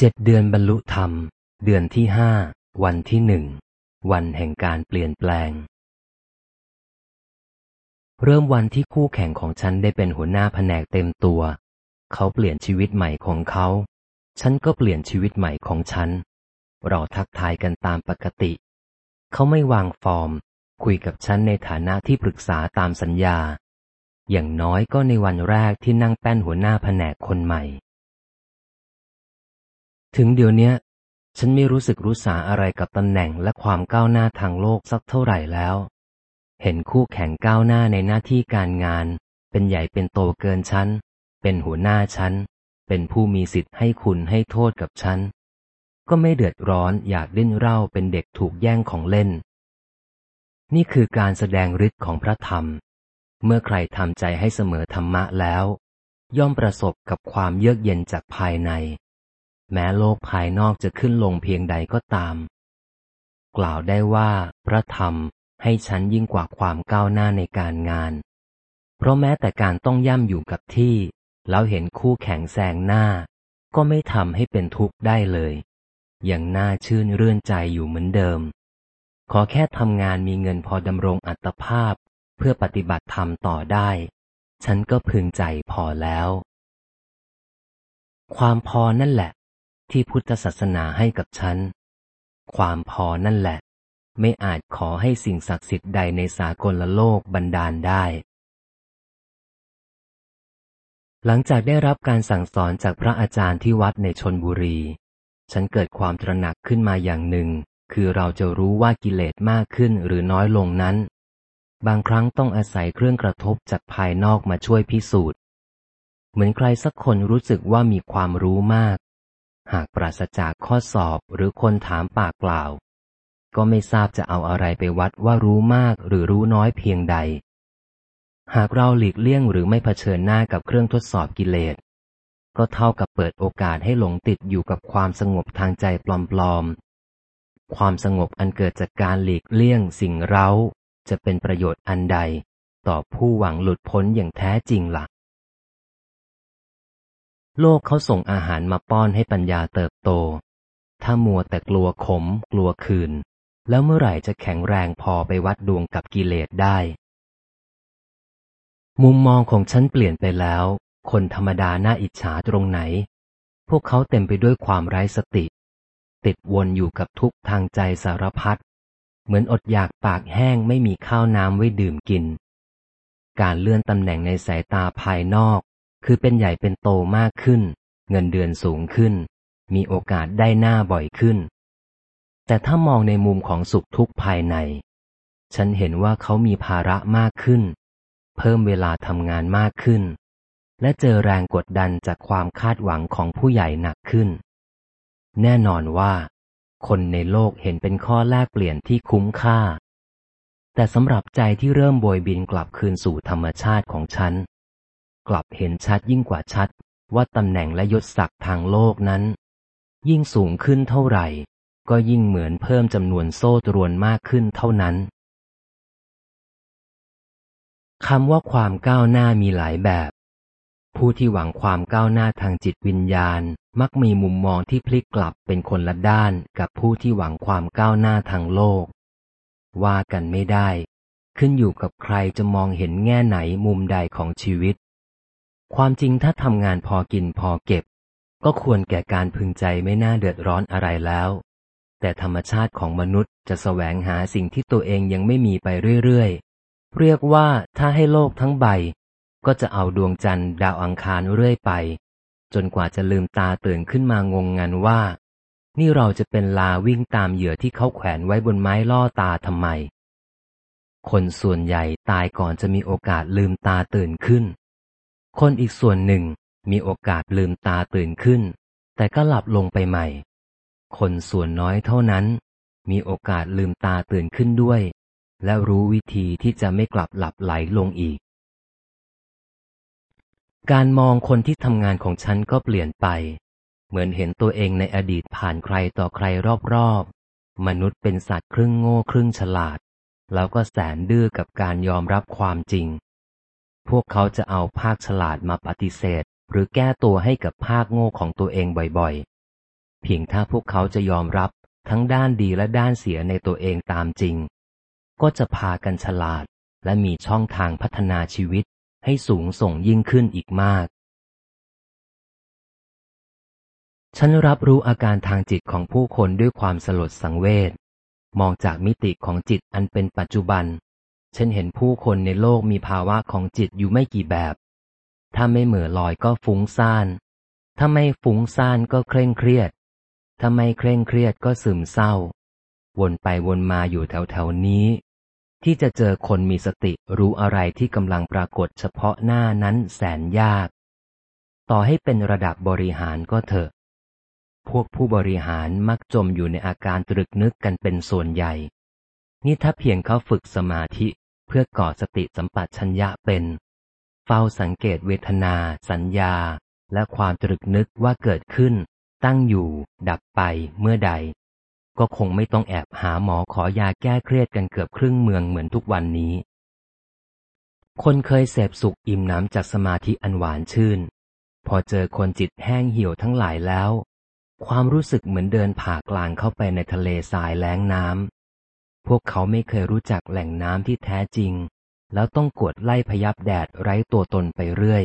เจ็ดเดือนบรรลุธรรม เดือนที่ห้า วันที่หนึ่ง วันแห่งการเปลี่ยนแปลง เริ่มวันที่คู่แข่งของฉันได้เป็นหัวหน้าแผนกเต็มตัว เขาเปลี่ยนชีวิตใหม่ของเขา ฉันก็เปลี่ยนชีวิตใหม่ของฉัน เราทักทายกันตามปกติ เขาไม่วางฟอร์ม คุยกับฉันในฐานะที่ปรึกษาตามสัญญา อย่างน้อยก็ในวันแรกที่นั่งแป้นหัวหน้าแผนกคนใหม่ ถึงเดี๋ยวนี้ฉันไม่รู้สึกรู้สาอะไรกับตำแหน่งและความก้าวหน้าทางโลกสักเท่าไหร่แล้ว เห็นคู่แข่งก้าวหน้าในหน้าที่การงาน เป็นใหญ่เป็นโตเกินฉัน เป็นหัวหน้าฉัน เป็นผู้มีสิทธิ์ให้คุณให้โทษกับฉัน ก็ไม่เดือดร้อนอยากดิ้นเร่าเป็นเด็กถูกแย่งของเล่น นี่คือการแสดงฤทธิ์ของพระธรรม เมื่อใครทำใจให้เสมอธรรมะแล้ว ย่อมประสบกับความเยือกเย็นจากภายใน แม้โลกภายนอกจะขึ้นลงเพียงใดก็ตาม กล่าวได้ว่าพระธรรมให้ฉันยิ่งกว่าความก้าวหน้าในการงาน เพราะแม้แต่การต้องย่ำอยู่กับที่ แล้วเห็นคู่แข่งแซงหน้า ก็ไม่ทำให้เป็นทุกข์ได้เลยอย่างน่าชื่นเรื่อนใจอยู่เหมือนเดิม ขอแค่ทำงานมีเงินพอดำรงอัตภาพ เพื่อปฏิบัติธรรมต่อได้ ฉันก็พึงใจพอแล้ว ความพอนั่นแหละ ที่พุทธศาสนาให้กับฉัน ความพอนั่นแหละ ไม่อาจขอให้สิ่งศักดิ์สิทธิ์ใดในสากลโลกบันดาลได้ หลังจากได้รับการสั่งสอนจากพระอาจารย์ที่วัดในชนบุรี ฉันเกิดความตระหนักขึ้นมาอย่างหนึ่ง คือเราจะรู้ว่ากิเลสมากขึ้นหรือน้อยลงนั้น บางครั้งต้องอาศัยเครื่องกระทบจากภายนอกมาช่วยพิสูจน์เหมือนใครสักคนรู้สึกว่ามีความรู้มาก หากปราศจากข้อสอบหรือคนถามปากเปล่า ก็ไม่ทราบจะเอาอะไรไปวัดว่ารู้มากหรือรู้น้อยเพียงใด หากเราหลีกเลี่ยงหรือไม่เผชิญหน้ากับเครื่องทดสอบกิเลส ก็เท่ากับเปิดโอกาสให้หลงติดอยู่กับความสงบทางใจปลอมๆ ความสงบอันเกิดจากการหลีกเลี่ยงสิ่งเร้า จะเป็นประโยชน์อันใด ต่อผู้หวังหลุดพ้นอย่างแท้จริงละ่ะ โลกเขาส่งอาหารมาป้อนให้ปัญญาเติบโต ถ้ามัวแต่กลัวขม กลัวคืน แล้วเมื่อไหร่จะแข็งแรงพอไปวัดดวงกับกิเลสได้ มุมมองของฉันเปลี่ยนไปแล้ว คนธรรมดาน่าอิจฉาตรงไหน พวกเขาเต็มไปด้วยความไร้สติ ติดวนอยู่กับทุกทางใจสารพัด เหมือนอดอยากปากแห้งไม่มีข้าวน้ำไว้ดื่มกิน การเลื่อนตำแหน่งในสายตาภายนอก คือเป็นใหญ่เป็นโตมากขึ้น เงินเดือนสูงขึ้น มีโอกาสได้หน้าบ่อยขึ้น แต่ถ้ามองในมุมของสุขทุกข์ภายใน ฉันเห็นว่าเขามีภาระมากขึ้น เพิ่มเวลาทำงานมากขึ้น และเจอแรงกดดันจากความคาดหวังของผู้ใหญ่หนักขึ้น แน่นอนว่า คนในโลกเห็นเป็นข้อแลกเปลี่ยนที่คุ้มค่าแต่สำหรับใจที่เริ่มโบยบินกลับคืนสู่ธรรมชาติของฉัน กลับเห็นชัดยิ่งกว่าชัด ว่าตำแหน่งและยศศักดิ์ทางโลกนั้น ยิ่งสูงขึ้นเท่าไหร่ ก็ยิ่งเหมือนเพิ่มจำนวนโซ่ตรวนมากขึ้นเท่านั้นคำว่าความก้าวหน้ามีหลายแบบ ผู้ที่หวังความก้าวหน้าทางจิตวิญญาณ มักมีมุมมองที่พลิกกลับเป็นคนละด้านกับผู้ที่หวังความก้าวหน้าทางโลก ว่ากันไม่ได้ ขึ้นอยู่กับใครจะมองเห็นแง่ไหนมุมใดของชีวิต ความจริงถ้าทำงานพอกินพอเก็บ ก็ควรแก่การพึงใจไม่น่าเดือดร้อนอะไรแล้ว แต่ธรรมชาติของมนุษย์จะแสวงหาสิ่งที่ตัวเองยังไม่มีไปเรื่อยๆ เรียกว่าถ้าให้โลกทั้งใบ ก็จะเอาดวงจันทร์ดาวอังคารเรื่อยไป จนกว่าจะลืมตาตื่นขึ้นมางงงันว่า นี่เราจะเป็นลาวิ่งตามเหยื่อที่เขาแขวนไว้บนไม้ล่อตาทำไม คนส่วนใหญ่ตายก่อนจะมีโอกาสลืมตาตื่นขึ้น คนอีกส่วนหนึ่งมีโอกาสลืมตาตื่นขึ้น แต่ก็หลับลงไปใหม่ คนส่วนน้อยเท่านั้น มีโอกาสลืมตาตื่นขึ้นด้วย และรู้วิธีที่จะไม่กลับหลับไหลลงอีก การมองคนที่ทำงานของฉันก็เปลี่ยนไป เหมือนเห็นตัวเองในอดีตผ่านใครต่อใครรอบๆ มนุษย์เป็นสัตว์ครึ่งโง่ครึ่งฉลาด แล้วก็แสนดื้อกับการยอมรับความจริง พวกเขาจะเอาภาคฉลาดมาปฏิเสธ หรือแก้ตัวให้กับภาคโง่ของตัวเองบ่อยๆ เพียงถ้าพวกเขาจะยอมรับทั้งด้านดีและด้านเสียในตัวเองตามจริง ก็จะพากันฉลาด และมีช่องทางพัฒนาชีวิตให้สูงส่งยิ่งขึ้นอีกมาก ฉันรับรู้อาการทางจิตของผู้คนด้วยความสลดสังเวช มองจากมิติของจิตอันเป็นปัจจุบัน ฉันเห็นผู้คนในโลกมีภาวะของจิตอยู่ไม่กี่แบบ ถ้าไม่เหม่อลอยก็ฟุ้งซ่าน ถ้าไม่ฟุ้งซ่านก็เคร่งเครียด ถ้าไม่เคร่งเครียดก็ซึมเศร้า วนไปวนมาอยู่แถวแถวนี้ ที่จะเจอคนมีสติรู้อะไรที่กำลังปรากฏเฉพาะหน้านั้นแสนยาก ต่อให้เป็นระดับบริหารก็เถอะ พวกผู้บริหารมักจมอยู่ในอาการตรึกนึกกันเป็นส่วนใหญ่ นี่ถ้าเพียงเขาฝึกสมาธิเพื่อก่อสติสัมปชัญญะเป็น เฝ้าสังเกตเวทนา สัญญา และความตรึกนึกว่าเกิดขึ้น ตั้งอยู่ ดับไปเมื่อใด ก็คงไม่ต้องแอบหาหมอขอยาแก้เครียดกันเกือบครึ่งเมืองเหมือนทุกวันนี้ คนเคยเสพสุขอิ่มน้ำจากสมาธิอันหวานชื่น พอเจอคนจิตแห้งเหี่ยวทั้งหลายแล้ว ความรู้สึกเหมือนเดินผ่ากลางเข้าไปในทะเลทรายแล้งน้ำ พวกเขาไม่เคยรู้จักแหล่งน้ำที่แท้จริง แล้วต้องกวดไล่พยับแดดไร้ตัวตนไปเรื่อย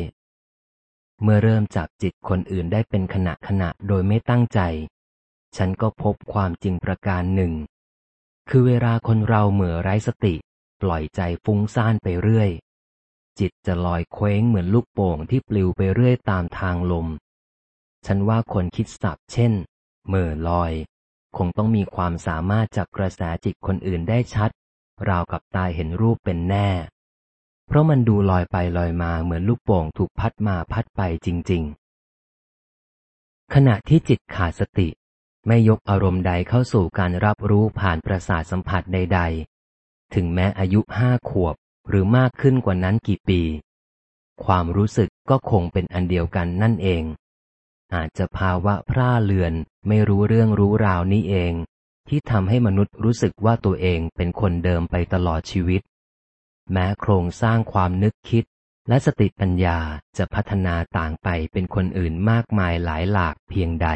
เมื่อเริ่มจับจิตคนอื่นได้เป็นขณะขณะโดยไม่ตั้งใจ ฉันก็พบความจริงประการหนึ่ง คือเวลาคนเราเหมือไร้สติ ปล่อยใจฟุ้งซ่านไปเรื่อย จิตจะลอยเคว้งเหมือนลูกโป่งที่ปลิวไปเรื่อยตามทางลม ฉันว่าคนคิดสับเช่น เมื่อลอย คงต้องมีความสามารถจับกระแสจิตคนอื่นได้ชัด ราวกับตาเห็นรูปเป็นแน่ เพราะมันดูลอยไปลอยมาเหมือนลูกโป่งถูกพัดมาพัดไปจริง ๆ ขณะที่จิตขาดสติ ไม่ยกอารมณ์ใดเข้าสู่การรับรู้ผ่านประสาทสัมผัสใด ๆ ถึงแม้อายุห้าขวบหรือมากขึ้นกว่านั้นกี่ปี ความรู้สึกก็คงเป็นอันเดียวกันนั่นเอง อาจจะภาวะพร่าเลือน ไม่รู้เรื่องรู้ราวนี้เอง ที่ทำให้มนุษย์รู้สึกว่าตัวเองเป็นคนเดิมไปตลอดชีวิต แม้โครงสร้างความนึกคิด และสติปัญญาจะพัฒนาต่างไปเป็นคนอื่นมากมายหลายหลากเพียงใด